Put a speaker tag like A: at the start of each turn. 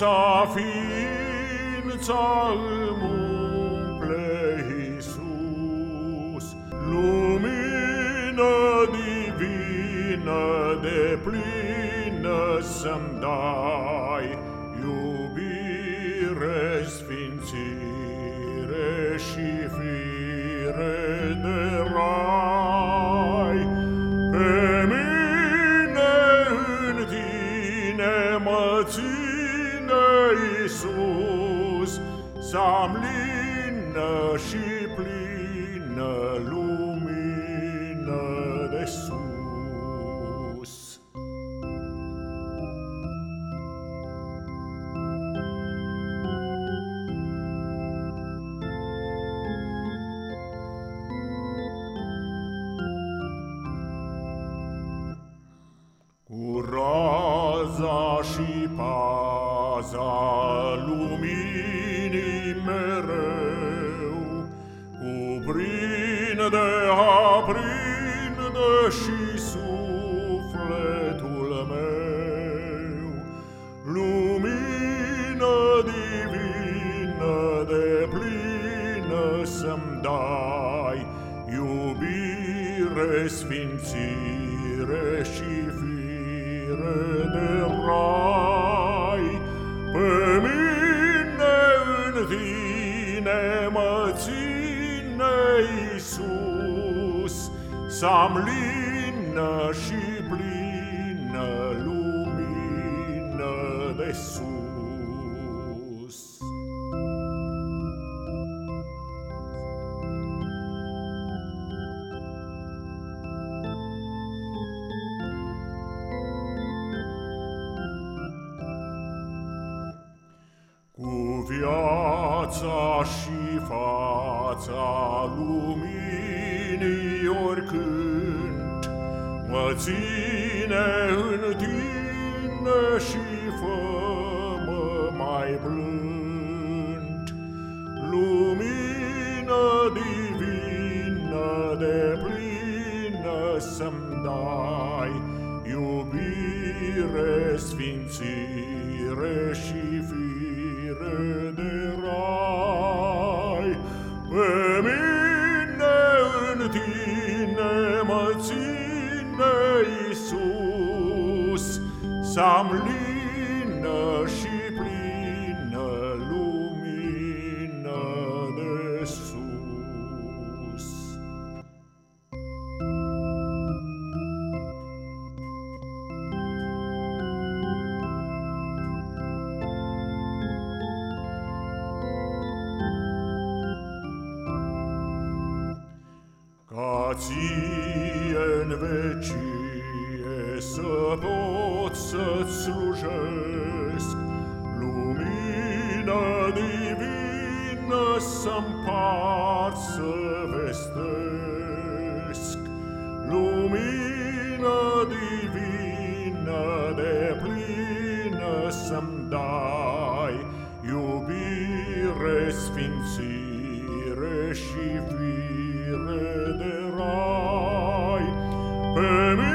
A: cea ființa îmi umple Iisus. Lumină divină de plină să-mi dai, iubire, Iisus, să-am lină și plină lumină de sus. Cu raza și paz cuprinde, aprinde și sufletul meu. Lumină divină de plină să-mi dai, iubire, sfințire și fire de rai. Pe mine în tine mă ține Iisus, Să-am lină și plină lumină de sus. viața și fața luminii oricând Mă ține în tine și fă-mă mai blând Lumină divină de plină să-mi dai Iubire, sfințire și fire de rai. Să-am lină și plină lumină de sus. Ca ție în vecie să pot să-ți slujesc, Lumină divină să-mi par să vestesc. Lumină divină de plină să-mi dai, Iubire, sfințire și fire de rai. Pe mine